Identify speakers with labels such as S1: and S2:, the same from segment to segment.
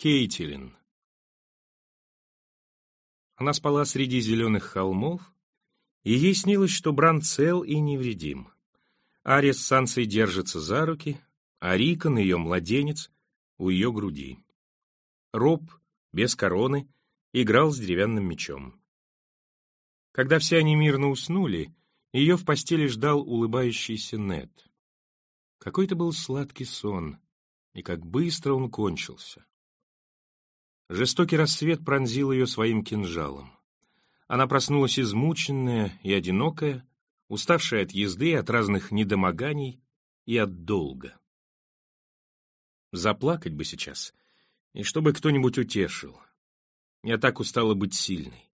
S1: Кейтилин. Она спала среди зеленых холмов, и ей снилось, что Бран цел и невредим. Ария с Сансой держатся за руки, а Рикон, ее младенец, у ее груди. Роб, без короны, играл с деревянным мечом. Когда все они мирно уснули, ее в постели ждал улыбающийся Нед. Какой-то был сладкий сон, и как быстро он кончился. Жестокий рассвет пронзил ее своим кинжалом. Она проснулась измученная и одинокая, уставшая от езды, от разных недомоганий и от долга. Заплакать бы сейчас, и чтобы кто-нибудь утешил. Я так устала быть сильной.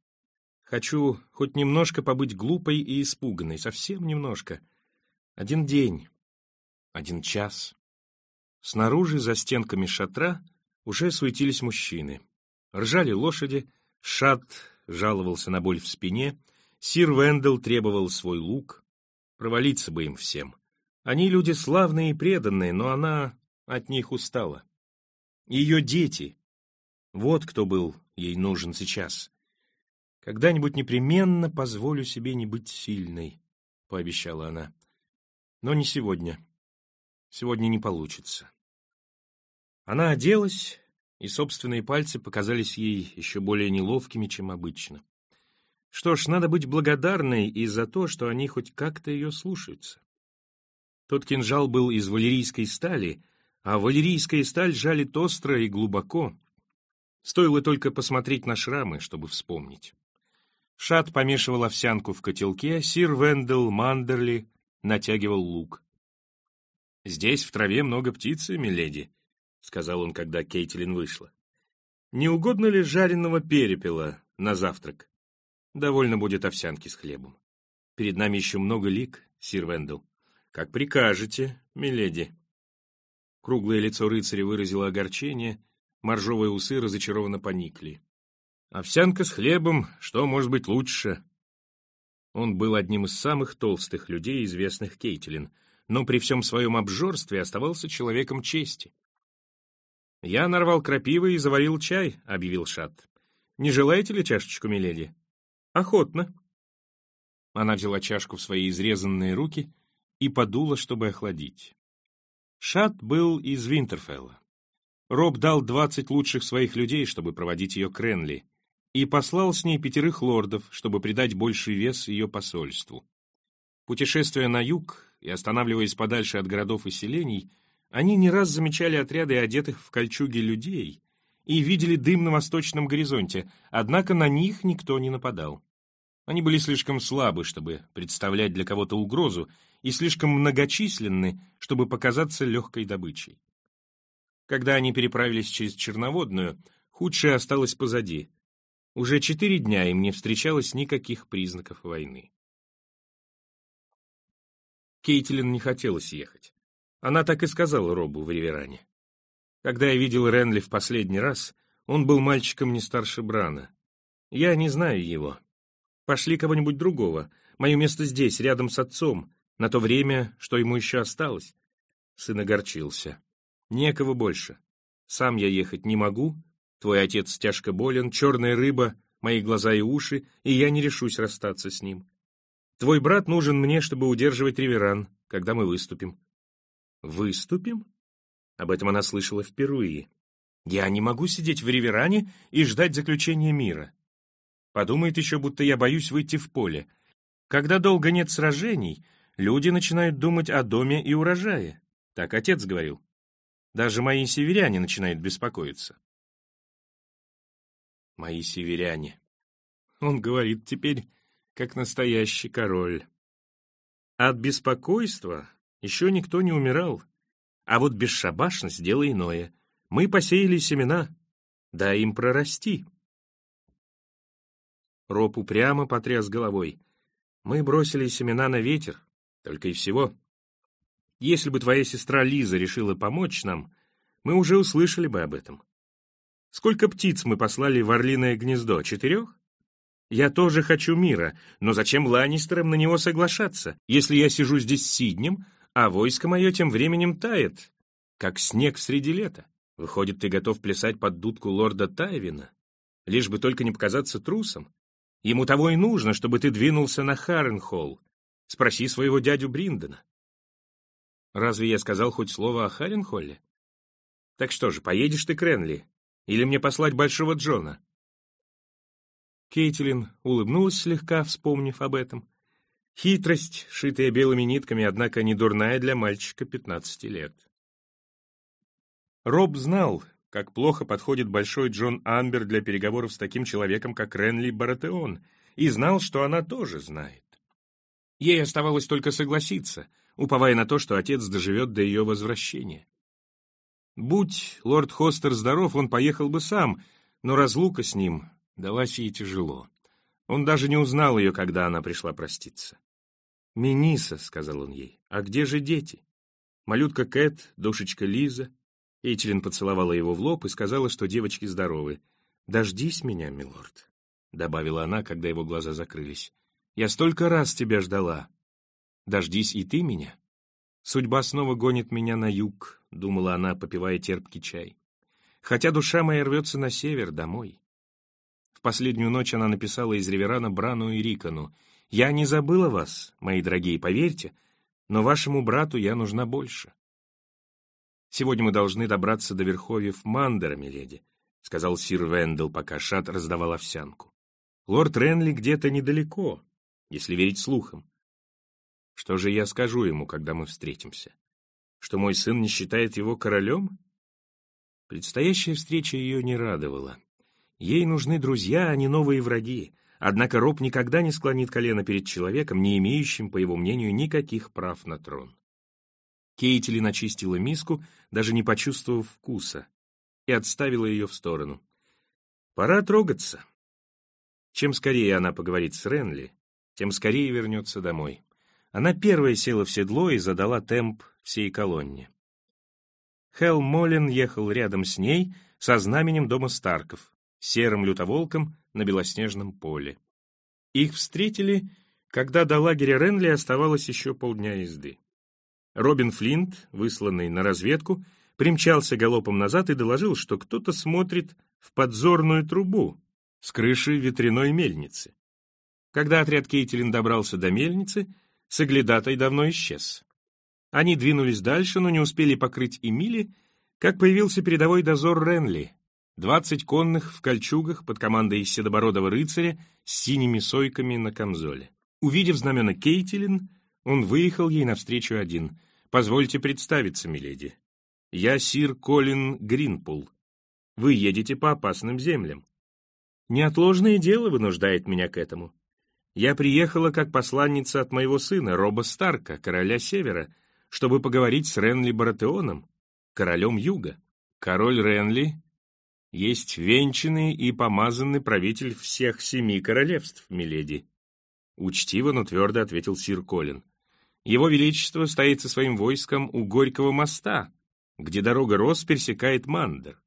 S1: Хочу хоть немножко побыть глупой и испуганной, совсем немножко. Один день, один час. Снаружи, за стенками шатра, уже суетились мужчины. Ржали лошади, Шат жаловался на боль в спине, Сир Вендел требовал свой лук. Провалиться бы им всем. Они люди славные и преданные, но она от них устала. Ее дети. Вот кто был ей нужен сейчас. Когда-нибудь непременно позволю себе не быть сильной, — пообещала она. Но не сегодня. Сегодня не получится. Она оделась, и собственные пальцы показались ей еще более неловкими, чем обычно. Что ж, надо быть благодарной и за то, что они хоть как-то ее слушаются. Тот кинжал был из валерийской стали, а валерийская сталь жалит остро и глубоко. Стоило только посмотреть на шрамы, чтобы вспомнить. Шат помешивал овсянку в котелке, сир Вендел Мандерли натягивал лук. «Здесь в траве много птицы, миледи», — сказал он, когда Кейтилин вышла. «Не угодно ли жареного перепела на завтрак? Довольно будет овсянки с хлебом. Перед нами еще много лик, сир Вендел. Как прикажете, миледи». Круглое лицо рыцаря выразило огорчение, моржовые усы разочарованно поникли. «Овсянка с хлебом, что может быть лучше?» Он был одним из самых толстых людей, известных Кейтилин, но при всем своем обжорстве оставался человеком чести. «Я нарвал крапивы и заварил чай», — объявил Шат. «Не желаете ли чашечку, миледи?» «Охотно». Она взяла чашку в свои изрезанные руки и подула, чтобы охладить. Шат был из Винтерфелла. Роб дал двадцать лучших своих людей, чтобы проводить ее к Ренли, и послал с ней пятерых лордов, чтобы придать больший вес ее посольству. Путешествуя на юг и останавливаясь подальше от городов и селений, они не раз замечали отряды одетых в кольчуги людей и видели дым на восточном горизонте, однако на них никто не нападал. Они были слишком слабы, чтобы представлять для кого-то угрозу, и слишком многочисленны, чтобы показаться легкой добычей. Когда они переправились через Черноводную, худшее осталось позади. Уже четыре дня им не встречалось никаких признаков войны. Кейтилин не хотелось ехать. Она так и сказала Робу в Риверане. Когда я видел Ренли в последний раз, он был мальчиком не старше Брана. Я не знаю его. Пошли кого-нибудь другого. Мое место здесь, рядом с отцом, на то время, что ему еще осталось. Сын огорчился. Некого больше. Сам я ехать не могу, твой отец тяжко болен, черная рыба, мои глаза и уши, и я не решусь расстаться с ним. Твой брат нужен мне, чтобы удерживать Риверан, когда мы выступим. «Выступим?» Об этом она слышала впервые. «Я не могу сидеть в Риверане и ждать заключения мира. Подумает еще, будто я боюсь выйти в поле. Когда долго нет сражений, люди начинают думать о доме и урожае. Так отец говорил. Даже мои северяне начинают беспокоиться». «Мои северяне». Он говорит теперь, как настоящий король. От беспокойства еще никто не умирал. А вот бесшабашность — дело иное. Мы посеяли семена. Дай им прорасти. Роб упрямо потряс головой. Мы бросили семена на ветер, только и всего. Если бы твоя сестра Лиза решила помочь нам, мы уже услышали бы об этом. Сколько птиц мы послали в орлиное гнездо? Четырех? Я тоже хочу мира, но зачем Ланнистерам на него соглашаться? Если я сижу здесь с Сиднем, а войско мое тем временем тает, как снег среди лета. Выходит, ты готов плясать под дудку лорда Тайвина, лишь бы только не показаться трусом? Ему того и нужно, чтобы ты двинулся на Харренхолл. Спроси своего дядю Бриндона. Разве я сказал хоть слово о Харренхолле? Так что же, поедешь ты к Ренли? Или мне послать Большого Джона?» Кейтилин улыбнулась слегка, вспомнив об этом. Хитрость, шитая белыми нитками, однако не дурная для мальчика 15 лет. Роб знал, как плохо подходит Большой Джон Амбер для переговоров с таким человеком, как Ренли Баратеон, и знал, что она тоже знает. Ей оставалось только согласиться, уповая на то, что отец доживет до ее возвращения. Будь лорд Хостер здоров, он поехал бы сам, но разлука с ним далась ей тяжело. Он даже не узнал ее, когда она пришла проститься. «Миниса», — сказал он ей, — «а где же дети?» Малютка Кэт, душечка Лиза. Эйтелин поцеловала его в лоб и сказала, что девочки здоровы. «Дождись меня, милорд», — добавила она, когда его глаза закрылись. «Я столько раз тебя ждала. Дождись и ты меня». Судьба снова гонит меня на юг, — думала она, попивая терпкий чай. «Хотя душа моя рвется на север, домой». В последнюю ночь она написала из Реверана Брану и Рикону. «Я не забыла вас, мои дорогие, поверьте, но вашему брату я нужна больше». «Сегодня мы должны добраться до верховьев Мандера, миледи», — сказал сир Вендел, пока Шат раздавал овсянку. «Лорд Ренли где-то недалеко, если верить слухам. Что же я скажу ему, когда мы встретимся? что мой сын не считает его королем? Предстоящая встреча ее не радовала. Ей нужны друзья, а не новые враги. Однако Роб никогда не склонит колено перед человеком, не имеющим, по его мнению, никаких прав на трон. Кейтили начистила миску, даже не почувствовав вкуса, и отставила ее в сторону. Пора трогаться. Чем скорее она поговорит с Ренли, тем скорее вернется домой. Она первая села в седло и задала темп всей колонне. Хелл Моллин ехал рядом с ней со знаменем дома Старков, серым лютоволком на белоснежном поле. Их встретили, когда до лагеря Ренли оставалось еще полдня езды. Робин Флинт, высланный на разведку, примчался галопом назад и доложил, что кто-то смотрит в подзорную трубу с крыши ветряной мельницы. Когда отряд Кейтилин добрался до мельницы, Соглядатай давно исчез. Они двинулись дальше, но не успели покрыть и мили, как появился передовой дозор Ренли. Двадцать конных в кольчугах под командой седобородого рыцаря с синими сойками на камзоле. Увидев знамена Кейтилин, он выехал ей навстречу один. «Позвольте представиться, миледи. Я сир Колин Гринпул. Вы едете по опасным землям. Неотложное дело вынуждает меня к этому. Я приехала как посланница от моего сына, Роба Старка, короля Севера, чтобы поговорить с Ренли Баратеоном, королем Юга. Король Ренли есть венчанный и помазанный правитель всех семи королевств, миледи. Учтиво, но твердо ответил сир Колин. Его Величество стоит со своим войском у Горького моста, где дорога Рос пересекает Мандер.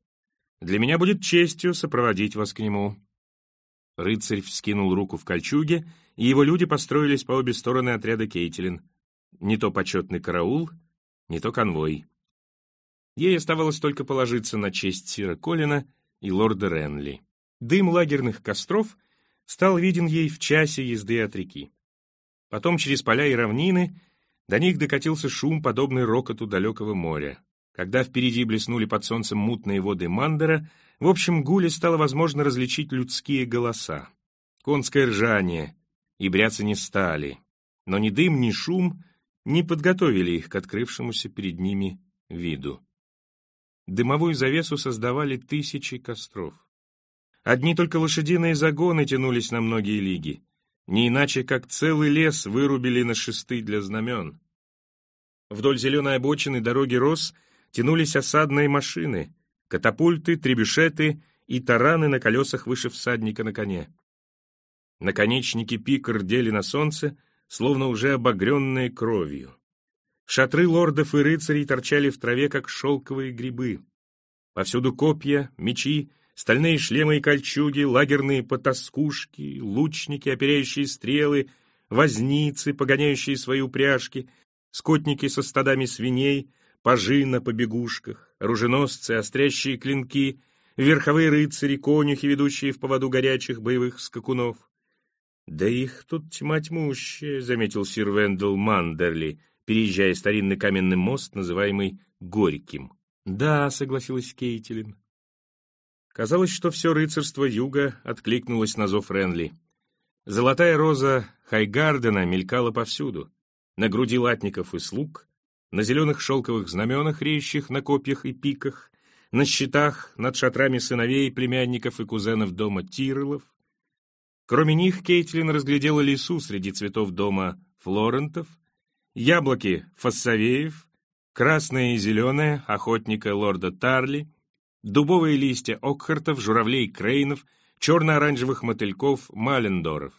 S1: Для меня будет честью сопроводить вас к нему. Рыцарь вскинул руку в кольчуге, и его люди построились по обе стороны отряда Кейтилин. Не то почетный караул, не то конвой. Ей оставалось только положиться на честь Сира Колина и лорда Ренли. Дым лагерных костров стал виден ей в часе езды от реки. Потом через поля и равнины до них докатился шум, подобный рокоту далекого моря. Когда впереди блеснули под солнцем мутные воды Мандера, в общем гуле стало возможно различить людские голоса. Конское ржание и бряться стали, но ни дым, ни шум не подготовили их к открывшемуся перед ними виду. Дымовую завесу создавали тысячи костров. Одни только лошадиные загоны тянулись на многие лиги, не иначе как целый лес вырубили на шесты для знамен. Вдоль зеленой обочины дороги рос — тянулись осадные машины, катапульты, требюшеты и тараны на колесах выше всадника на коне. Наконечники пик рдели на солнце, словно уже обогренные кровью. Шатры лордов и рыцарей торчали в траве, как шелковые грибы. Повсюду копья, мечи, стальные шлемы и кольчуги, лагерные потаскушки, лучники, оперяющие стрелы, возницы, погоняющие свои упряжки, скотники со стадами свиней, пажи на побегушках, оруженосцы, острящие клинки, верховые рыцари, конюхи, ведущие в поводу горячих боевых скакунов. «Да их тут тьма тьмущая», — заметил сир Вендел Мандерли, переезжая старинный каменный мост, называемый Горьким. «Да», — согласилась Кейтилин. Казалось, что все рыцарство юга откликнулось на зов Ренли. Золотая роза Хайгардена мелькала повсюду. На груди латников и слуг, на зеленых шелковых знаменах, реющих на копьях и пиках, на щитах над шатрами сыновей, племянников и кузенов дома Тирелов, Кроме них Кейтлин разглядела лесу среди цветов дома Флорентов, яблоки Фассавеев, красное и зеленое охотника лорда Тарли, дубовые листья Окхартов, журавлей Крейнов, черно-оранжевых мотыльков Малендоров.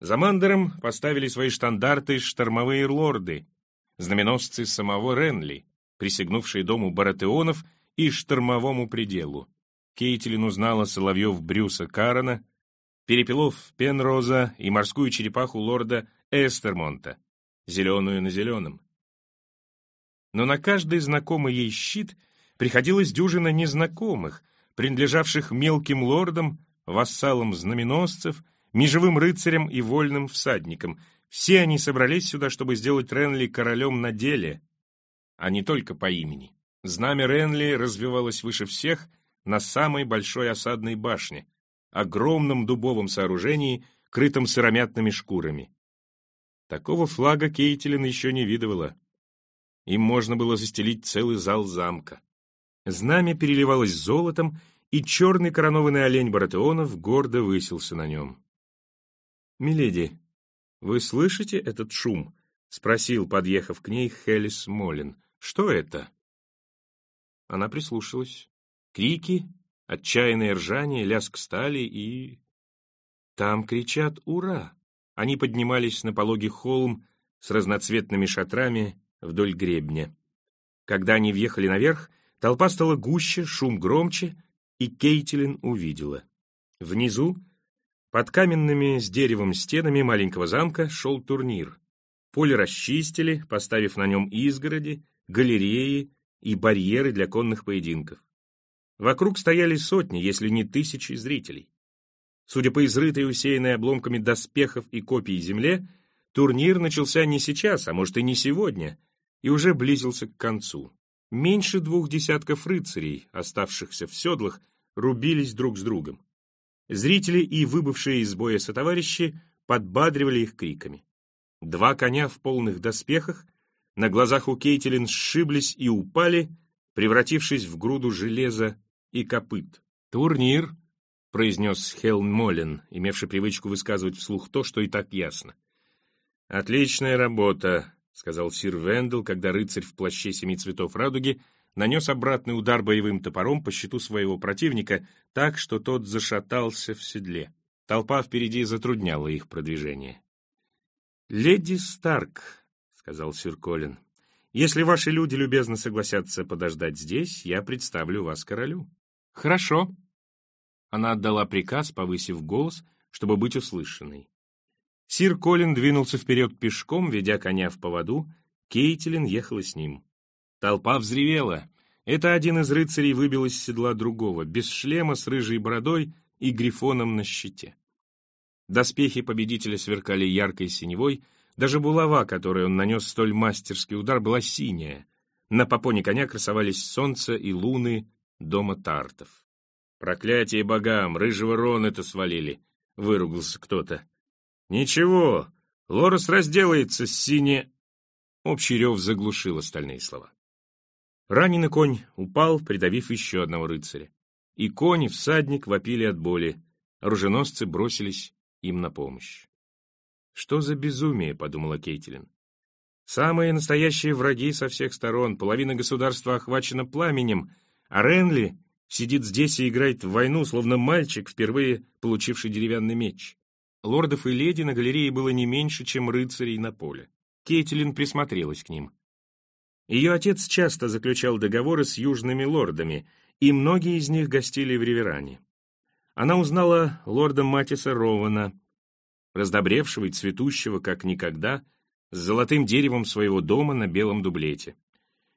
S1: За Мандером поставили свои штандарты штормовые лорды, знаменосцы самого Ренли, присягнувшие дому Баратеонов и штормовому пределу. Кейтилин узнала Соловьев Брюса Карана, Перепелов Пенроза и морскую черепаху лорда Эстермонта, зеленую на зеленом. Но на каждый знакомый ей щит приходилось дюжина незнакомых, принадлежавших мелким лордам, вассалам знаменосцев, межевым рыцарям и вольным всадникам. Все они собрались сюда, чтобы сделать Ренли королем на деле, а не только по имени. Знамя Ренли развивалось выше всех на самой большой осадной башне, огромном дубовом сооружении, крытом сыромятными шкурами. Такого флага Кейтилин еще не видывала. Им можно было застелить целый зал замка. Знамя переливалось золотом, и черный коронованный олень Баратеонов гордо высился на нем. «Миледи, вы слышите этот шум?» — спросил, подъехав к ней, Хелис Молин. «Что это?» Она прислушалась. Крики, Отчаянное ржание, лязг стали и... Там кричат «Ура!». Они поднимались на пологий холм с разноцветными шатрами вдоль гребня. Когда они въехали наверх, толпа стала гуще, шум громче, и Кейтилин увидела. Внизу, под каменными с деревом стенами маленького замка, шел турнир. Поле расчистили, поставив на нем изгороди, галереи и барьеры для конных поединков. Вокруг стояли сотни, если не тысячи зрителей. Судя по изрытой, усеянной обломками доспехов и копий земле, турнир начался не сейчас, а может и не сегодня, и уже близился к концу. Меньше двух десятков рыцарей, оставшихся в седлах, рубились друг с другом. Зрители и выбывшие из боя сотоварищи подбадривали их криками. Два коня в полных доспехах на глазах у Кейтилин сшиблись и упали, превратившись в груду железа и копыт. «Турнир», — произнес Хелм Моллен, имевший привычку высказывать вслух то, что и так ясно. «Отличная работа», — сказал сир Вендел, когда рыцарь в плаще семи цветов радуги нанес обратный удар боевым топором по щиту своего противника так, что тот зашатался в седле. Толпа впереди затрудняла их продвижение. «Леди Старк», — сказал сир Колин, — «если ваши люди любезно согласятся подождать здесь, я представлю вас королю». «Хорошо». Она отдала приказ, повысив голос, чтобы быть услышанной. Сир Колин двинулся вперед пешком, ведя коня в поводу, Кейтилин ехала с ним. Толпа взревела. Это один из рыцарей выбил из седла другого, без шлема, с рыжей бородой и грифоном на щите. Доспехи победителя сверкали яркой синевой, даже булава, которой он нанес столь мастерский удар, была синяя. На попоне коня красовались солнце и луны, дома Тартов. «Проклятие богам! Рыжего Рон-это свалили!» — выругался кто-то. «Ничего, Лорес разделается с сине...» Общий рев заглушил остальные слова. Раненый конь упал, придавив еще одного рыцаря. И конь, и всадник вопили от боли. Оруженосцы бросились им на помощь. «Что за безумие?» — подумала Кейтилин. «Самые настоящие враги со всех сторон, половина государства охвачена пламенем, а Ренли сидит здесь и играет в войну, словно мальчик, впервые получивший деревянный меч. Лордов и леди на галерее было не меньше, чем рыцарей на поле. Кейтилин присмотрелась к ним. Ее отец часто заключал договоры с южными лордами, и многие из них гостили в Риверане. Она узнала лорда Матиса Рована, раздобревшего и цветущего, как никогда, с золотым деревом своего дома на белом дублете.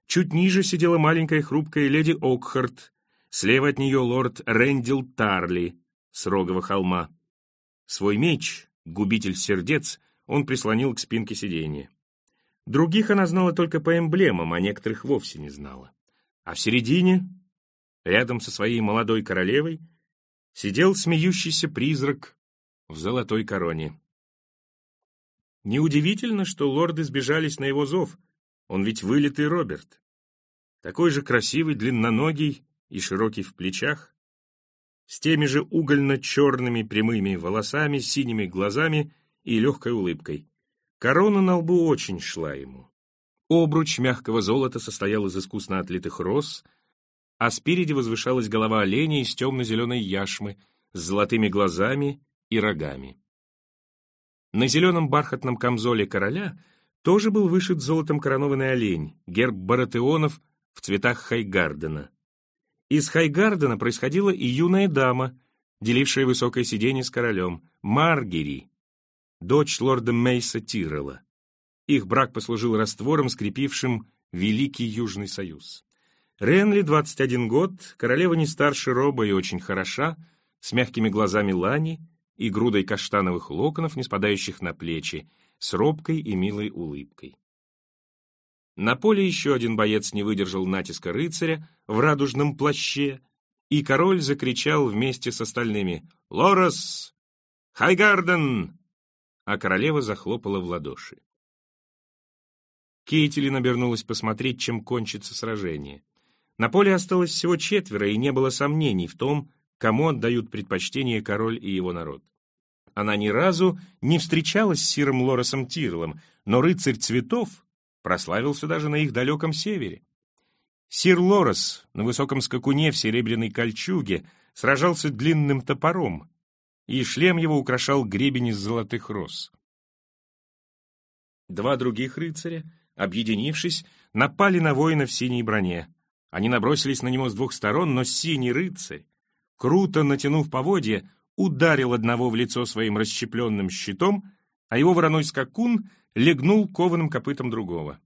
S1: Чуть ниже сидела маленькая хрупкая леди Окхарт, слева от нее лорд Рэндил Тарли с Рогового холма. Свой меч, губитель сердец, он прислонил к спинке сиденья. Других она знала только по эмблемам, а некоторых вовсе не знала. А в середине, рядом со своей молодой королевой, сидел смеющийся призрак в золотой короне. Неудивительно, что лорды сбежались на его зов, он ведь вылитый Роберт. Такой же красивый, длинноногий и широкий в плечах, с теми же угольно-черными прямыми волосами, синими глазами и легкой улыбкой. Корона на лбу очень шла ему. Обруч мягкого золота состоял из искусно отлитых роз, а спереди возвышалась голова оленя из темно-зеленой яшмы с золотыми глазами и рогами. На зеленом бархатном камзоле короля тоже был вышит золотом коронованный олень, герб баратеонов в цветах Хайгардена. Из Хайгардена происходила и юная дама, делившая высокое сиденье с королем, Маргери, дочь лорда Мейса Тиррелла. Их брак послужил раствором, скрепившим Великий Южный Союз. Ренли, 21 год, королева не старше Роба и очень хороша, с мягкими глазами Лани и грудой каштановых локонов, не спадающих на плечи, с робкой и милой улыбкой. На поле еще один боец не выдержал натиска рыцаря в радужном плаще, и король закричал вместе с остальными «Лорес! Хайгарден!» а королева захлопала в ладоши. Кейтилин обернулась посмотреть, чем кончится сражение. На поле осталось всего четверо, и не было сомнений в том, кому отдают предпочтение король и его народ. Она ни разу не встречалась с Сиром Лоресом Тирлом, но рыцарь цветов прославился даже на их далеком севере. Сир Лорес на высоком скакуне в серебряной кольчуге сражался длинным топором, и шлем его украшал гребень из золотых роз. Два других рыцаря, объединившись, напали на воина в синей броне. Они набросились на него с двух сторон, но синий рыцарь, круто натянув поводья, ударил одного в лицо своим расщепленным щитом, а его вороной скакун легнул кованым копытом другого.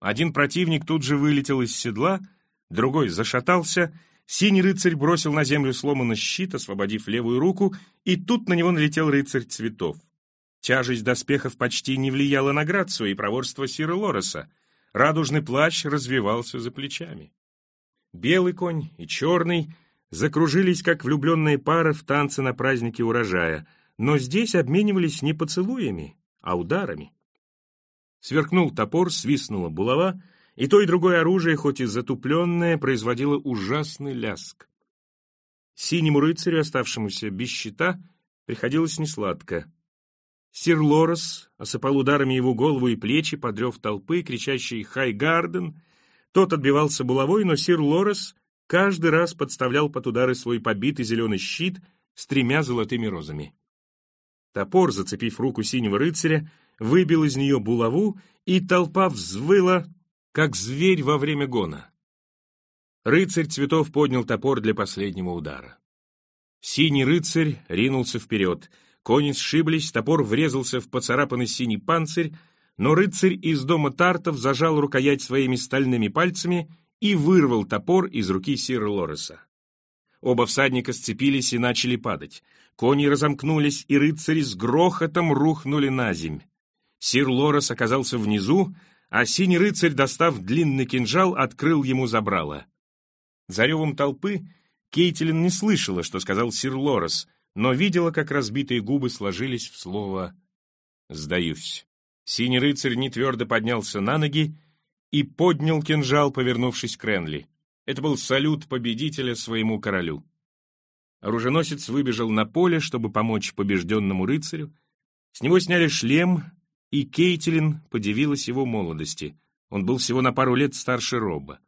S1: Один противник тут же вылетел из седла, другой зашатался, Синий рыцарь бросил на землю сломанный щит, освободив левую руку, и тут на него налетел рыцарь цветов. Тяжесть доспехов почти не влияла на грацию и проворство Сира Лореса. Радужный плащ развивался за плечами. Белый конь и черный закружились, как влюбленные пары в танце на празднике урожая, но здесь обменивались не поцелуями, а ударами. Сверкнул топор, свистнула булава, и то, и другое оружие, хоть и затупленное, производило ужасный ляск. Синему рыцарю, оставшемуся без щита, приходилось несладко. Сир Лорес осыпал ударами его голову и плечи, подрев толпы, кричащей «Хай Гарден!». Тот отбивался булавой, но сир Лорес каждый раз подставлял под удары свой побитый зеленый щит с тремя золотыми розами. Топор, зацепив руку синего рыцаря, выбил из нее булаву, и толпа взвыла как зверь во время гона. Рыцарь цветов поднял топор для последнего удара. Синий рыцарь ринулся вперед. Кони сшиблись, топор врезался в поцарапанный синий панцирь, но рыцарь из дома Тартов зажал рукоять своими стальными пальцами и вырвал топор из руки сира Лореса. Оба всадника сцепились и начали падать. Кони разомкнулись, и рыцари с грохотом рухнули на земь. Сир Лорес оказался внизу, а синий рыцарь, достав длинный кинжал, открыл ему забрало. За ревом толпы Кейтилин не слышала, что сказал сир Лорес, но видела, как разбитые губы сложились в слово «сдаюсь». Синий рыцарь нетвердо поднялся на ноги и поднял кинжал, повернувшись к Ренли. Это был салют победителя своему королю. Оруженосец выбежал на поле, чтобы помочь побежденному рыцарю. С него сняли шлем, и Кейтилин подивилась его молодости. Он был всего на пару лет старше Роба.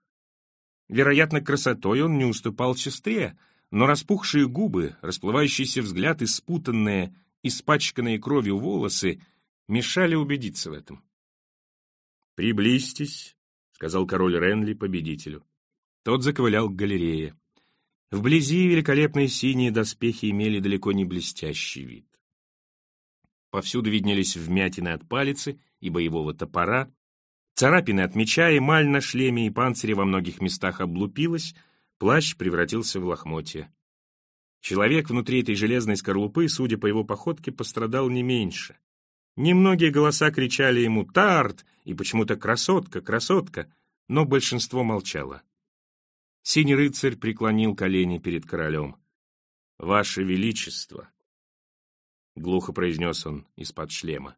S1: Вероятно, красотой он не уступал сестре, но распухшие губы, расплывающийся взгляд и спутанные, испачканные кровью волосы мешали убедиться в этом. «Приблизьтесь», — сказал король Ренли победителю. Тот заковылял к галерее. Вблизи великолепные синие доспехи имели далеко не блестящий вид. Повсюду виднелись вмятины от палицы и боевого топора. Царапины от меча, эмаль на шлеме и панцире во многих местах облупилась, плащ превратился в лохмотье. Человек внутри этой железной скорлупы, судя по его походке, пострадал не меньше. Немногие голоса кричали ему «Тарт!» и почему-то «Красотка! Красотка!», но большинство молчало. Синий рыцарь преклонил колени перед королем. «Ваше Величество!» — глухо произнес он из-под шлема.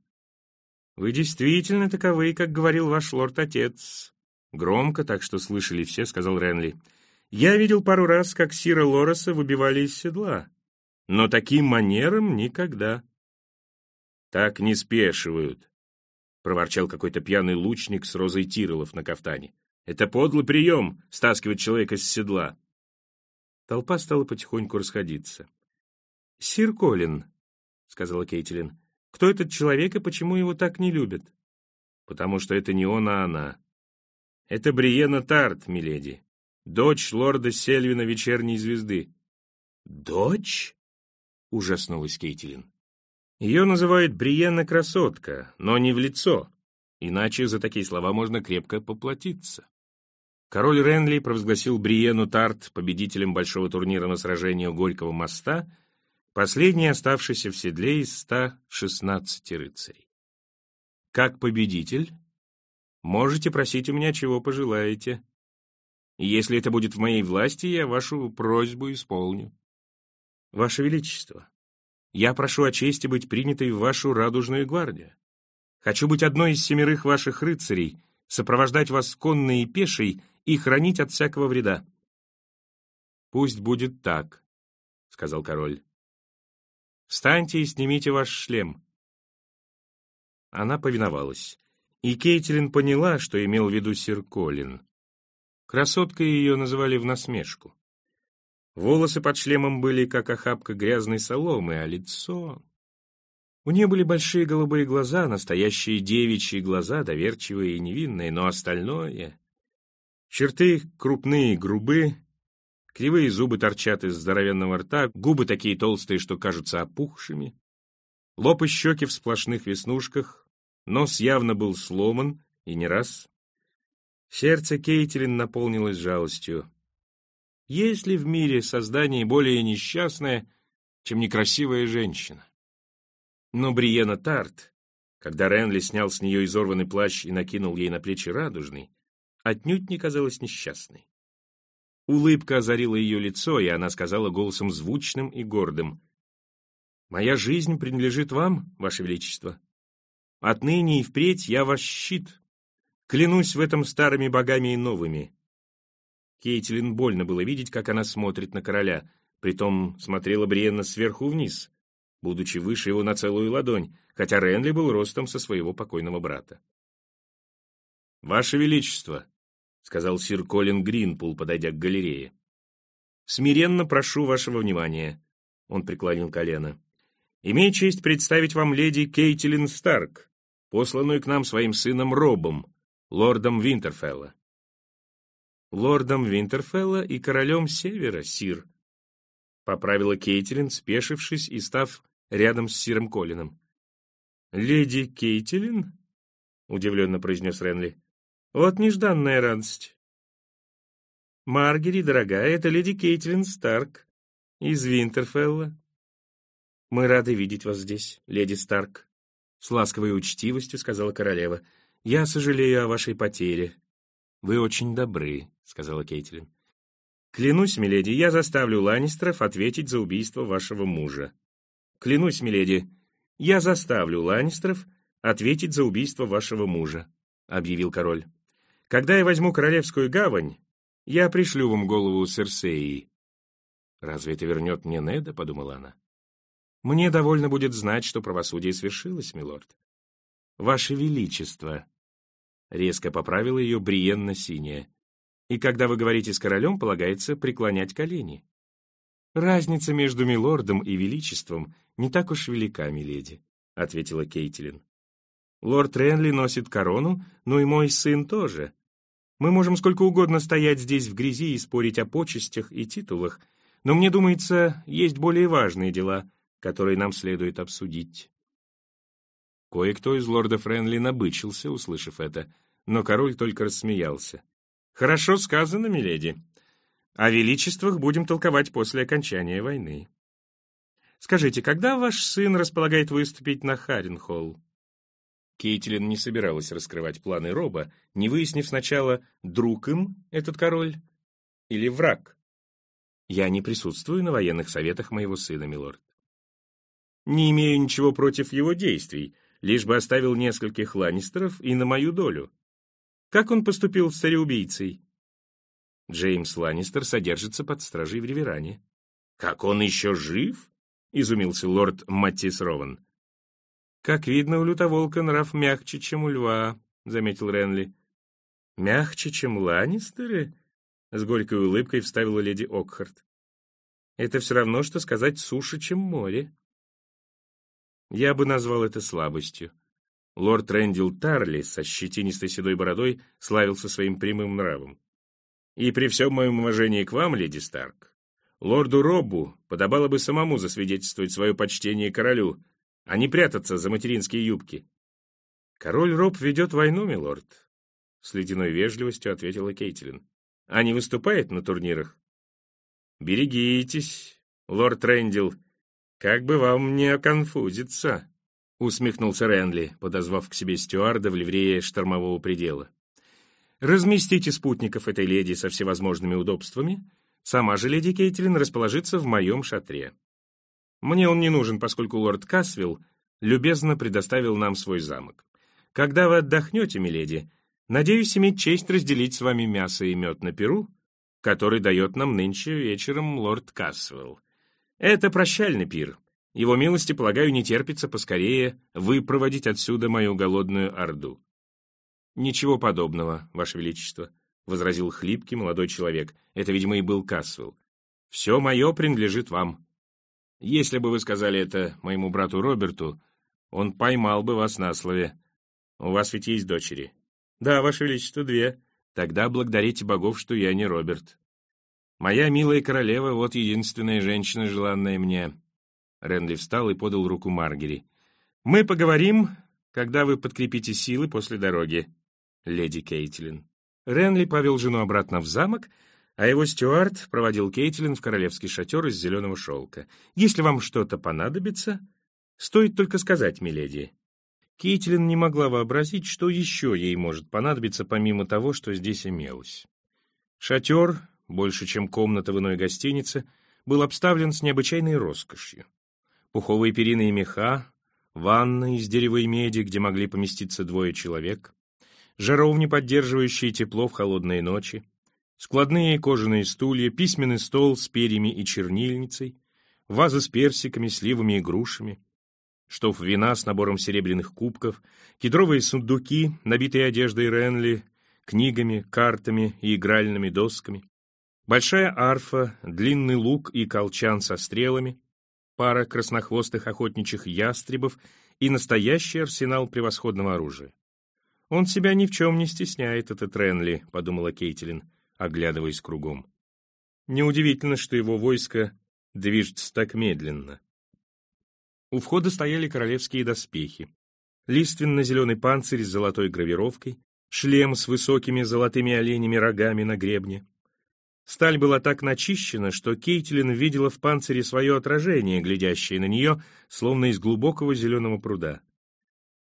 S1: «Вы действительно таковы, как говорил ваш лорд-отец». Громко, так что слышали все, сказал Ренли. «Я видел пару раз, как Сира Лореса выбивали из седла, но таким манером никогда». «Так не спешивают», — проворчал какой-то пьяный лучник с розой Тиролов на кафтане. «Это подлый прием — стаскивать человека с седла». Толпа стала потихоньку расходиться. «Сир Колин», — сказала Кейтилин, — «кто этот человек и почему его так не любят?» «Потому что это не он, а она. Это Бриена Тарт, миледи, дочь лорда Сельвина Вечерней Звезды». «Дочь?» — ужаснулась Кейтилин. Ее называют Бриенна Красотка, но не в лицо, иначе за такие слова можно крепко поплатиться. Король Ренли провозгласил Бриену Тарт победителем большого турнира на сражении у Горького моста, последний оставшийся в седле из 116 рыцарей. Как победитель, можете просить у меня, чего пожелаете. если это будет в моей власти, я вашу просьбу исполню. Ваше Величество, я прошу о чести быть принятой в вашу радужную гвардию. Хочу быть одной из семерых ваших рыцарей, сопровождать вас конной и пешей и хранить от всякого вреда». «Пусть будет так», — сказал король. «Встаньте и снимите ваш шлем». Она повиновалась, и Кейтлин поняла, что имел в виду сир Колин. Красоткой ее называли в насмешку. Волосы под шлемом были, как охапка грязной соломы, а лицо... У нее были большие голубые глаза, настоящие девичьи глаза, доверчивые и невинные, но остальное... Черты крупные, грубы, кривые зубы торчат из здоровенного рта, губы такие толстые, что кажутся опухшими, лоб и щеки в сплошных веснушках, нос явно был сломан, и не раз. Сердце Кейтилин наполнилось жалостью. Есть ли в мире создание более несчастное, чем некрасивая женщина? Но Бриена Тарт, когда Ренли снял с нее изорванный плащ и накинул ей на плечи радужный, отнюдь не казалась несчастной. Улыбка озарила ее лицо, и она сказала голосом звучным и гордым, «Моя жизнь принадлежит вам, Ваше Величество. Отныне и впредь я ваш щит. Клянусь в этом старыми богами и новыми. Кейтилин больно было видеть, как она смотрит на короля, притом смотрела Бриенна сверху вниз, будучи выше его на целую ладонь, хотя Ренли был ростом со своего покойного брата. «Ваше Величество», — сказал сир Колин Гринпул, подойдя к галерее, — «смиренно прошу вашего внимания», — он преклонил колено. «Имею честь представить вам леди Кейтилин Старк, посланную к нам своим сыном Робом, лордом Винтерфелла лордом Винтерфелла и королем Севера, сир», — поправила Кейтилин, спешившись и став рядом с сиром Колином. «Леди Кейтилин?» — удивленно произнес Ренли. «Вот нежданная радость». «Маргери, дорогая, это леди Кейтилин Старк из Винтерфелла». «Мы рады видеть вас здесь, леди Старк», — с ласковой учтивостью сказала королева. «Я сожалею о вашей потере. Вы очень добры, — сказала Кейтлин. «Клянусь, миледи, я заставлю Ланнистеров ответить за убийство вашего мужа. Клянусь, миледи, я заставлю Ланнистеров ответить за убийство вашего мужа», — объявил король. «Когда я возьму Королевскую гавань, я пришлю вам голову Серсеи». «Разве это вернет мне Неда?» — подумала она. «Мне довольно будет знать, что правосудие свершилось, милорд». «Ваше Величество», — резко поправила ее Бриенна-синяя, и когда вы говорите с королем, полагается преклонять колени. Разница между милордом и величеством не так уж велика, миледи, — ответила Кейтилин. Лорд Ренли носит корону, но и мой сын тоже. Мы можем сколько угодно стоять здесь в грязи и спорить о почестях и титулах, но мне думается, есть более важные дела, которые нам следует обсудить. Кое-кто из лордов Ренли набычился, услышав это, но король только рассмеялся. «Хорошо сказано, миледи. О величествах будем толковать после окончания войны. Скажите, когда ваш сын располагает выступить на Харенхолл?» Кейтлин не собиралась раскрывать планы Роба, не выяснив сначала, друг им этот король или враг. «Я не присутствую на военных советах моего сына, милорд. Не имею ничего против его действий, лишь бы оставил нескольких Ланнистеров и на мою долю. Как он поступил с цареубийцей? Джеймс Ланнистер содержится под стражей в Риверане. «Как он еще жив?» — изумился лорд Маттис Рован. «Как видно, у лютоволка нрав мягче, чем у льва», — заметил Ренли. «Мягче, чем Ланнистеры?» — с горькой улыбкой вставила леди Окхарт. «Это все равно, что сказать суше, чем море». Я бы назвал это слабостью. Лорд Рэндил Тарли со щетинистой седой бородой славился своим прямым нравом. И при всем моем уважении к вам, леди Старк, лорду Роббу подобало бы самому засвидетельствовать свое почтение королю, а не прятаться за материнские юбки. Король Роб ведет войну, милорд, — с ледяной вежливостью ответила Кейтилин. А не выступает на турнирах? Берегитесь, лорд Рэндил, «Как бы вам не оконфузиться», — усмехнулся Ренли, подозвав к себе стюарда в ливрее штормового предела. «Разместите спутников этой леди со всевозможными удобствами. Сама же леди Кейтлин расположится в моем шатре. Мне он не нужен, поскольку лорд Касвилл любезно предоставил нам свой замок. Когда вы отдохнете, миледи, надеюсь иметь честь разделить с вами мясо и мед на перу, который дает нам нынче вечером лорд Касвелл. Это прощальный пир. Его милости, полагаю, не терпится поскорее выпроводить отсюда мою голодную орду. Ничего подобного, Ваше Величество, — возразил хлипкий молодой человек. Это, видимо, и был Касвелл. Все мое принадлежит вам. Если бы вы сказали это моему брату Роберту, он поймал бы вас на слове. У вас ведь есть дочери. Да, Ваше Величество, две. Тогда благодарите богов, что я не Роберт. Моя милая королева — вот единственная женщина, желанная мне». Ренли встал и подал руку Маргери. «Мы поговорим, когда вы подкрепите силы после дороги, леди Кейтлин». Ренли повел жену обратно в замок, а его стюард проводил Кейтлин в королевский шатер из зеленого шелка. «Если вам что-то понадобится, стоит только сказать, миледи». Кейтлин не могла вообразить, что еще ей может понадобиться, помимо того, что здесь имелось. Шатер больше, чем комната в иной гостинице, был обставлен с необычайной роскошью. Пуховые перины и меха, ванна из дерева и меди, где могли поместиться двое человек, жаровни, поддерживающие тепло в холодные ночи, складные кожаные стулья, письменный стол с перьями и чернильницей, вазы с персиками, сливами и грушами, штоф вина с набором серебряных кубков, кедровые сундуки, набитые одеждой Ренли, книгами, картами и игральными досками, Большая арфа, длинный лук и колчан со стрелами, пара краснохвостых охотничьих ястребов и настоящий арсенал превосходного оружия. «Он себя ни в чем не стесняет, этот Ренли», — подумала Кейтилин, оглядываясь кругом. Неудивительно, что его войско движется так медленно. У входа стояли королевские доспехи. Лиственно-зеленый панцирь с золотой гравировкой, шлем с высокими золотыми оленями рогами на гребне, Сталь была так начищена, что Кейтлин видела в панцире свое отражение, глядящее на нее, словно из глубокого зеленого пруда.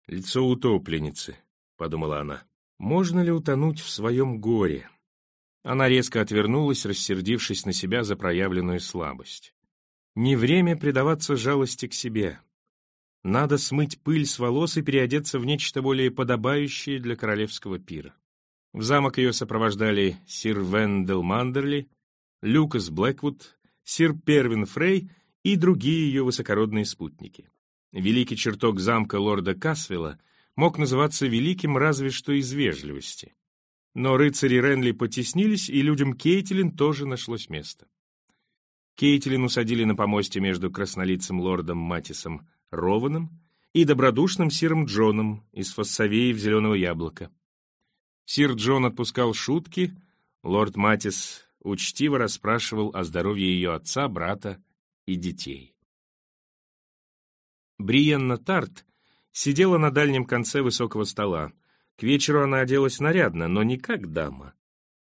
S1: «Лицо утопленницы», — подумала она. «Можно ли утонуть в своем горе?» Она резко отвернулась, рассердившись на себя за проявленную слабость. Не время предаваться жалости к себе. Надо смыть пыль с волос и переодеться в нечто более подобающее для королевского пира. В замок ее сопровождали сир Вендел Мандерли, Люкас Блэквуд, сир Первин Фрей и другие ее высокородные спутники. Великий чертог замка лорда Касвелла мог называться великим разве что из вежливости. Но рыцари Ренли потеснились, и людям Кейтилин тоже нашлось место. Кейтилин усадили на помосте между краснолицым лордом Матисом Рованом и добродушным сиром Джоном из фассовеев зеленого яблока. Сир Джон отпускал шутки, лорд Матис учтиво расспрашивал о здоровье ее отца, брата и детей. Бриенна Тарт сидела на дальнем конце высокого стола, К вечеру она оделась нарядно, но не как дама,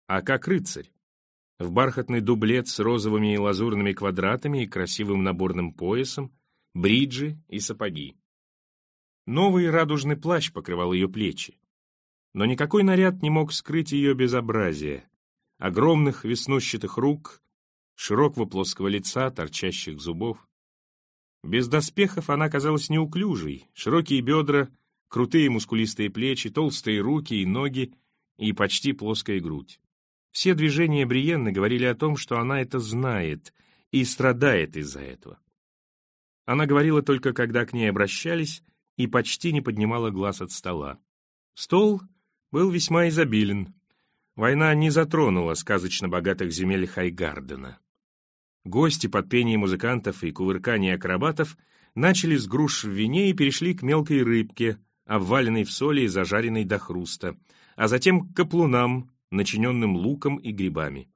S1: а как рыцарь. В бархатный дублет с розовыми и лазурными квадратами и красивым наборным поясом, бриджи и сапоги. Новый радужный плащ покрывал ее плечи. Но никакой наряд не мог скрыть ее безобразие. Огромных веснущатых рук, широкого плоского лица, торчащих зубов. Без доспехов она казалась неуклюжей, широкие бедра, крутые мускулистые плечи, толстые руки и ноги и почти плоская грудь. Все движения Бриенны говорили о том, что она это знает и страдает из-за этого. Она говорила только, когда к ней обращались, и почти не поднимала глаз от стола. Стол был весьма изобилен. Война не затронула сказочно богатых земель Хайгардена. Гости под пение музыкантов и кувыркание акробатов начали с груш в вине и перешли к мелкой рыбке, обваленной в соли и зажаренной до хруста, а затем к каплунам, начиненным луком и грибами.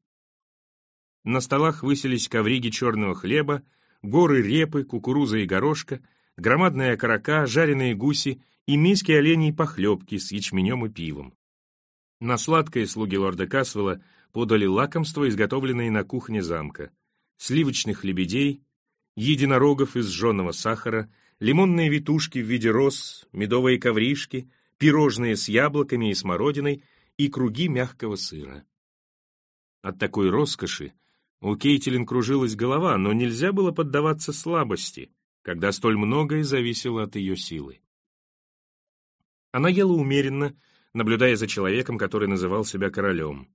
S1: На столах высились ковриги черного хлеба, горы репы, кукуруза и горошка, громадные окорока, жареные гуси и миски оленей похлебки с ячменем и пивом. На сладкое слуги лорда Касвелла подали лакомства, изготовленные на кухне замка, сливочных лебедей, единорогов из жженого сахара, лимонные витушки в виде роз, медовые ковришки, пирожные с яблоками и смородиной и круги мягкого сыра. От такой роскоши у Кейтилин кружилась голова, но нельзя было поддаваться слабости, когда столь многое зависело от ее силы. Она ела умеренно, наблюдая за человеком, который называл себя королем.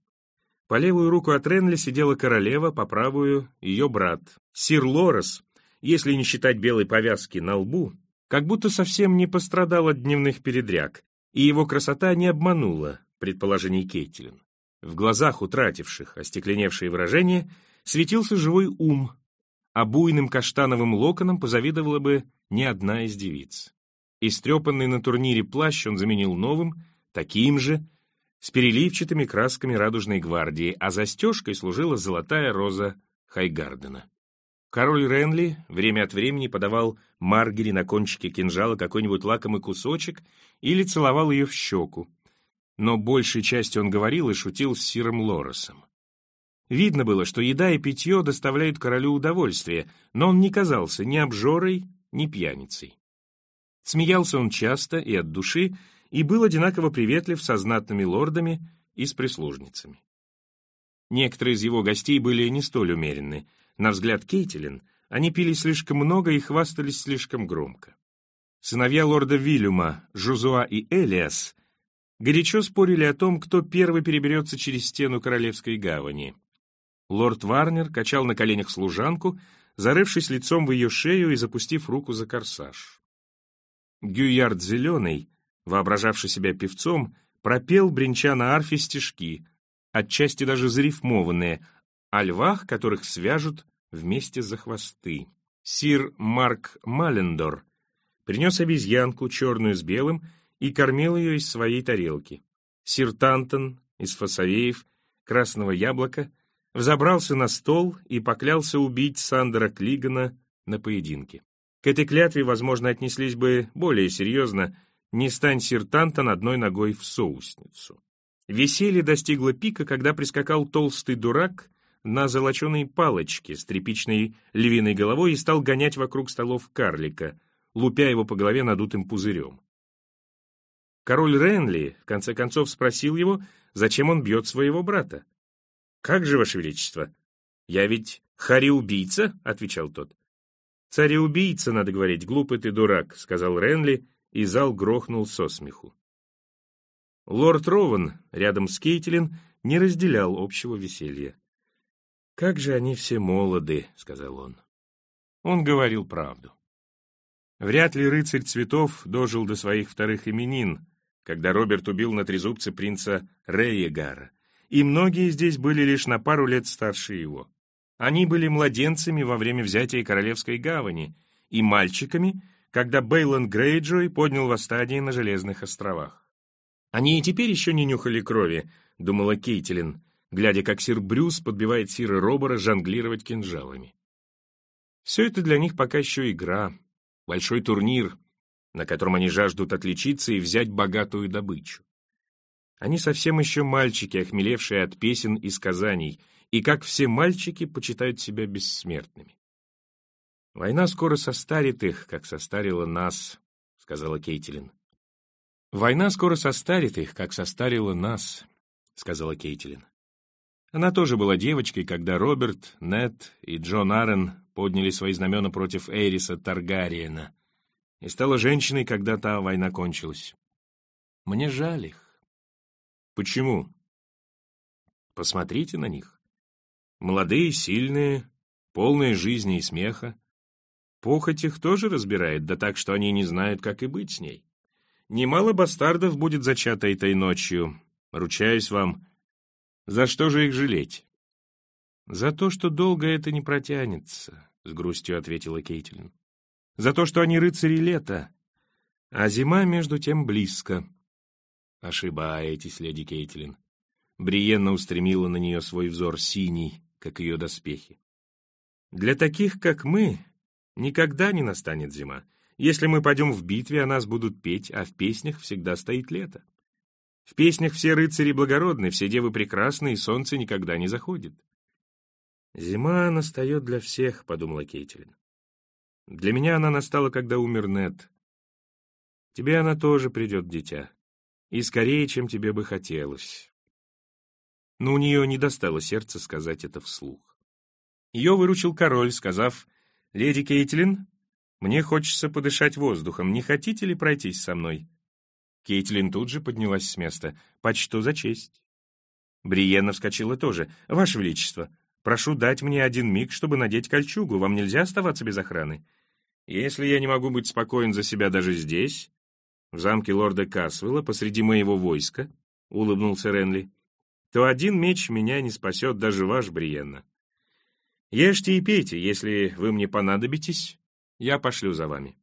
S1: По левую руку от Ренли сидела королева, по правую — ее брат. Сир Лорес, если не считать белой повязки на лбу, как будто совсем не пострадал от дневных передряг, и его красота не обманула предположений Кейтилин. В глазах утративших остекленевшее выражение светился живой ум, а буйным каштановым локоном позавидовала бы ни одна из девиц. Истрепанный на турнире плащ он заменил новым, таким же, с переливчатыми красками радужной гвардии, а застежкой служила золотая роза Хайгардена. Король Ренли время от времени подавал Маргери на кончике кинжала какой-нибудь лакомый кусочек или целовал ее в щеку, но большей частью он говорил и шутил с Сиром Лоресом. Видно было, что еда и питье доставляют королю удовольствие, но он не казался ни обжорой, ни пьяницей. Смеялся он часто и от души, и был одинаково приветлив со знатными лордами и с прислужницами. Некоторые из его гостей были не столь умеренны. На взгляд Кейтилин, они пили слишком много и хвастались слишком громко. Сыновья лорда Вильюма, Жузуа и Элиас горячо спорили о том, кто первый переберется через стену Королевской гавани. Лорд Варнер качал на коленях служанку, зарывшись лицом в ее шею и запустив руку за корсаж. Гюярд Зеленый, воображавший себя певцом, пропел, бренча на арфе стишки, отчасти даже зарифмованные, о львах, которых свяжут вместе за хвосты. Сир Марк Малендор принес обезьянку, черную с белым, и кормил ее из своей тарелки. Сир Тантон из фасовеев, красного яблока — взобрался на стол и поклялся убить Сандера Клигана на поединке. К этой клятве, возможно, отнеслись бы более серьезно, не стань сертантон одной ногой в соусницу. Веселье достигло пика, когда прискакал толстый дурак на золоченой палочке с тряпичной львиной головой и стал гонять вокруг столов карлика, лупя его по голове надутым пузырем. Король Ренли, в конце концов, спросил его, зачем он бьет своего брата. «Как же, Ваше Величество? Я ведь хари-убийца?» — отвечал тот. «Царя-убийца, надо говорить, глупый ты дурак», — сказал Ренли, и зал грохнул со смеху. Лорд Рован, рядом с Кейтилин, не разделял общего веселья. «Как же они все молоды», — сказал он. Он говорил правду. Вряд ли рыцарь цветов дожил до своих вторых именин, когда Роберт убил на трезубце принца Рейегара и многие здесь были лишь на пару лет старше его. Они были младенцами во время взятия Королевской гавани и мальчиками, когда Бейлон Грейджой поднял восстание на Железных островах. Они и теперь еще не нюхали крови, думала Кейтилин, глядя, как сир Брюс подбивает сира Робора жонглировать кинжалами. Все это для них пока еще игра, большой турнир, на котором они жаждут отличиться и взять богатую добычу. Они совсем еще мальчики, охмелевшие от песен и сказаний, и, как все мальчики, почитают себя бессмертными. «Война скоро состарит их, как состарила нас», — сказала Кейтилин. «Война скоро состарит их, как состарила нас», — сказала Кейтилин. Она тоже была девочкой, когда Роберт, Нед и Джон Аррен подняли свои знамена против Эйриса Таргариена, и стала женщиной, когда та война кончилась. Мне жаль их. Почему? Посмотрите на них. Молодые, сильные, полные жизни и смеха. Похоть их тоже разбирает, да так, что они не знают, как и быть с ней. Немало бастардов будет зачато этой ночью, ручаюсь вам. За что же их жалеть? За то, что долго это не протянется, — с грустью ответила Кейтилин. За то, что они рыцари лета, а зима, между тем, близко. Ошибаетесь, леди Кейтилин. Бриенна устремила на нее свой взор синий, как ее доспехи. Для таких, как мы, никогда не настанет зима. Если мы пойдем в битве, о нас будут петь, а в песнях всегда стоит лето. В песнях все рыцари благородны, все девы прекрасны, и солнце никогда не заходит. «Зима настает для всех», — подумала Кейтилин. «Для меня она настала, когда умер Нед. Тебе она тоже придет, дитя, и скорее, чем тебе бы хотелось». Но у нее не достало сердца сказать это вслух. Ее выручил король, сказав, «Леди Кейтлин, мне хочется подышать воздухом, не хотите ли пройтись со мной?» Кейтлин тут же поднялась с места. «Почту за честь». Бриенна вскочила тоже. «Ваше Величество, прошу дать мне один миг, чтобы надеть кольчугу. Вам нельзя оставаться без охраны. Если я не могу быть спокоен за себя даже здесь, в замке лорда Касвелла, посреди моего войска, — улыбнулся Ренли, — то один меч меня не спасет даже ваш Бриенна. Ешьте и пейте, если вы мне понадобитесь, я пошлю за вами».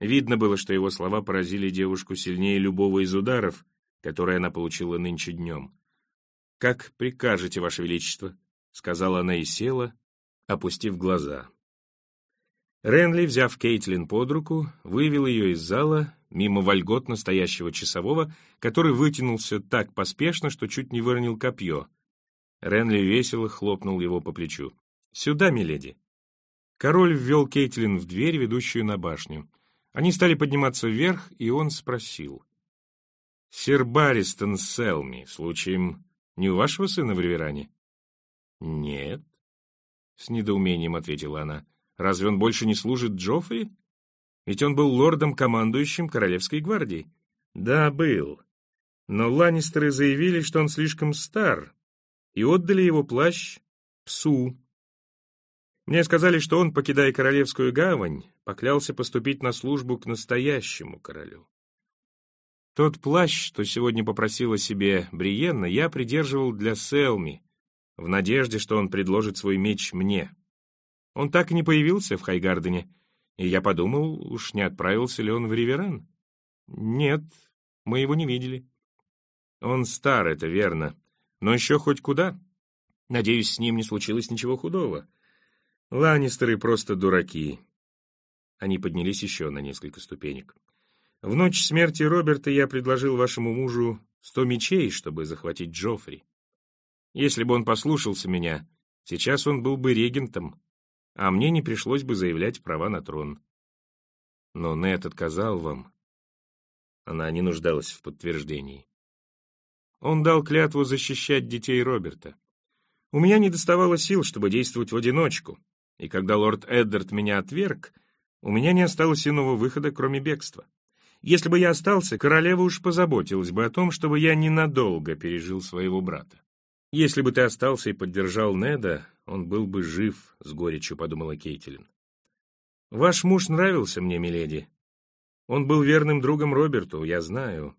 S1: Видно было, что его слова поразили девушку сильнее любого из ударов, которые она получила нынче днем. «Как прикажете, Ваше Величество», — сказала она и села, опустив глаза. Ренли, взяв Кейтлин под руку, вывел ее из зала мимо вольготно стоящего часового, который вытянулся так поспешно, что чуть не выронил копье. Ренли весело хлопнул его по плечу. «Сюда, миледи!» Король ввел Кейтлин в дверь, ведущую на башню. Они стали подниматься вверх, и он спросил. «Сир Баристон Селми, случаем, не у вашего сына в Риверане?» «Нет», — с недоумением ответила она. «Разве он больше не служит Джоффри? Ведь он был лордом-командующим Королевской гвардии». «Да, был. Но Ланнистеры заявили, что он слишком стар, и отдали его плащ псу, мне сказали, что он, покидая Королевскую гавань, поклялся поступить на службу к настоящему королю. Тот плащ, что сегодня попросила себе Бриенна, я придерживал для Селми, в надежде, что он предложит свой меч мне. Он так и не появился в Хайгардене, и я подумал, уж не отправился ли он в Риверан. Нет, мы его не видели. Он стар, это верно, но еще хоть куда. Надеюсь, с ним не случилось ничего худого. Ланнистеры просто дураки. Они поднялись еще на несколько ступенек. В ночь смерти Роберта я предложил вашему мужу сто мечей, чтобы захватить Джоффри. Если бы он послушался меня, сейчас он был бы регентом, а мне не пришлось бы заявлять права на трон. Но Нет отказал вам. Она не нуждалась в подтверждении. Он дал клятву защищать детей Роберта. У меня не доставало сил, чтобы действовать в одиночку, и когда лорд Эддард меня отверг, у меня не осталось иного выхода, кроме бегства. Если бы я остался, королева уж позаботилась бы о том, чтобы я ненадолго пережил своего брата. Если бы ты остался и поддержал Неда, он был бы жив, — с горечью подумала Кейтилин. Ваш муж нравился мне, миледи. Он был верным другом Роберту, я знаю.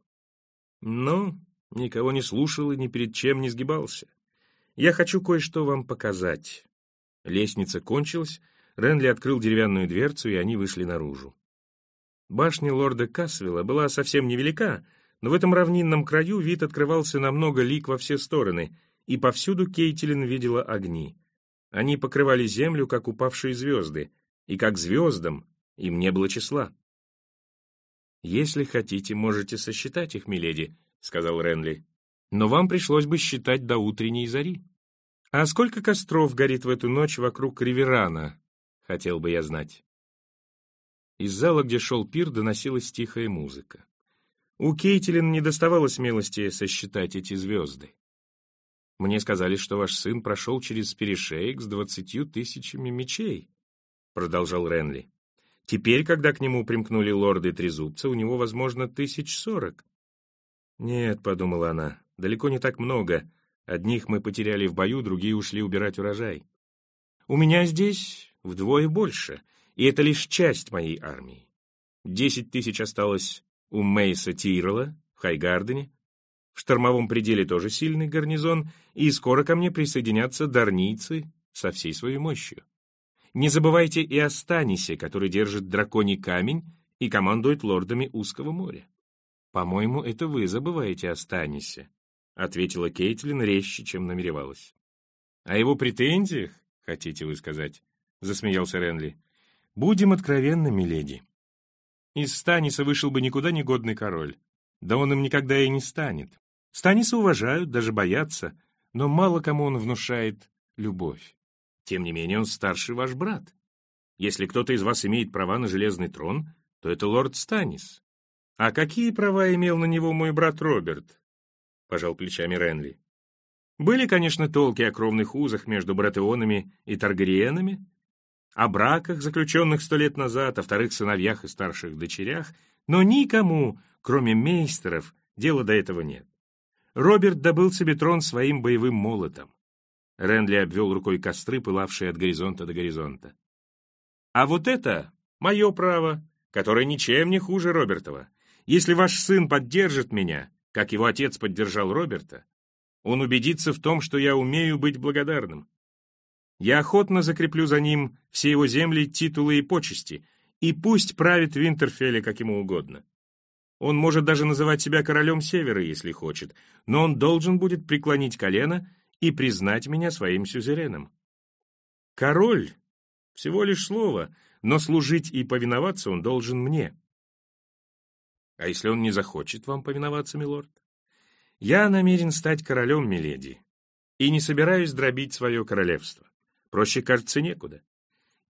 S1: Но никого не слушал и ни перед чем не сгибался. Я хочу кое-что вам показать. Лестница кончилась, Ренли открыл деревянную дверцу, и они вышли наружу. Башня лорда Касвелла была совсем невелика, но в этом равнинном краю вид открывался на много лик во все стороны, и повсюду Кейтилин видела огни. Они покрывали землю, как упавшие звезды, и как звездам им не было числа. «Если хотите, можете сосчитать их, миледи», — сказал Ренли. «Но вам пришлось бы считать до утренней зари. А сколько костров горит в эту ночь вокруг Риверана, хотел бы я знать». Из зала, где шел пир, доносилась тихая музыка. У Кейтилин не доставало смелости сосчитать эти звезды. «Мне сказали, что ваш сын прошел через перешеек с двадцатью тысячами мечей», — продолжал Ренли. «Теперь, когда к нему примкнули лорды Трезубца, у него, возможно, тысяч сорок». «Нет», — подумала она, — «далеко не так много. Одних мы потеряли в бою, другие ушли убирать урожай. У меня здесь вдвое больше, и это лишь часть моей армии. Десять тысяч осталось у Мейса Тирла в Хайгардене, в штормовом пределе тоже сильный гарнизон, и скоро ко мне присоединятся дарнийцы со всей своей мощью. Не забывайте и о Станисе, который держит драконий камень и командует лордами Узкого моря. По-моему, это вы забываете о Станисе, ответила Кейтлин резче, чем намеревалась. О его претензиях, хотите вы сказать? засмеялся Ренли. Будем откровенны, миледи. Из Станиса вышел бы никуда не годный король. Да он им никогда и не станет. Станиса уважают, даже боятся, но мало кому он внушает любовь. Тем не менее, он старший ваш брат. Если кто-то из вас имеет права на железный трон, то это лорд Станис. А какие права имел на него мой брат Роберт? Пожал плечами Ренли. Были, конечно, толки о кровных узах между братеонами и таргариенами, о браках, заключенных сто лет назад, о вторых сыновьях и старших дочерях, но никому, кроме мейстеров, дела до этого нет. Роберт добыл себе трон своим боевым молотом. Ренли обвел рукой костры, пылавшие от горизонта до горизонта. «А вот это мое право, которое ничем не хуже Робертова. Если ваш сын поддержит меня, как его отец поддержал Роберта, он убедится в том, что я умею быть благодарным. Я охотно закреплю за ним все его земли, титулы и почести, и пусть правит Винтерфелле как ему угодно. Он может даже называть себя королем Севера, если хочет, но он должен будет преклонить колено и признать меня своим сюзереном. Король — всего лишь слово, но служить и повиноваться он должен мне. А если он не захочет вам повиноваться, милорд? Я намерен стать королем, миледи, и не собираюсь дробить свое королевство. Проще, кажется, некуда.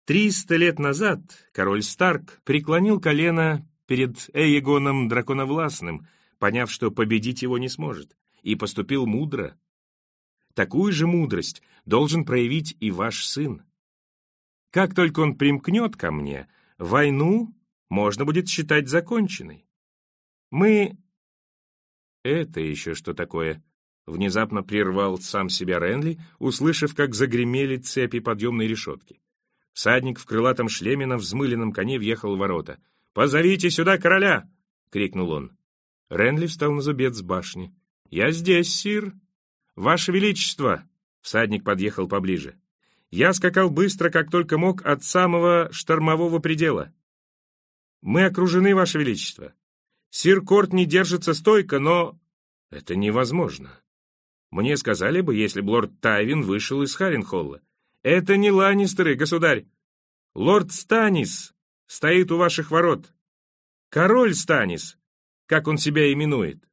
S1: Триста лет назад король Старк преклонил колено перед Эйегоном Драконовластным, поняв, что победить его не сможет, и поступил мудро. Такую же мудрость должен проявить и ваш сын. Как только он примкнет ко мне, войну можно будет считать законченной. Мы... Это еще что такое? Внезапно прервал сам себя Ренли, услышав, как загремели цепи подъемной решетки. Всадник в крылатом шлеме на взмыленном коне въехал в ворота — «Позовите сюда короля!» — крикнул он. Ренли встал на зубец башни. «Я здесь, сир!» «Ваше Величество!» — всадник подъехал поближе. «Я скакал быстро, как только мог, от самого штормового предела. Мы окружены, Ваше Величество. Сир Корт не держится стойко, но...» «Это невозможно. Мне сказали бы, если бы лорд Тайвин вышел из Харенхолла. Это не Ланнистеры, государь. Лорд Станис стоит у ваших ворот. Король Станис, как он себя именует.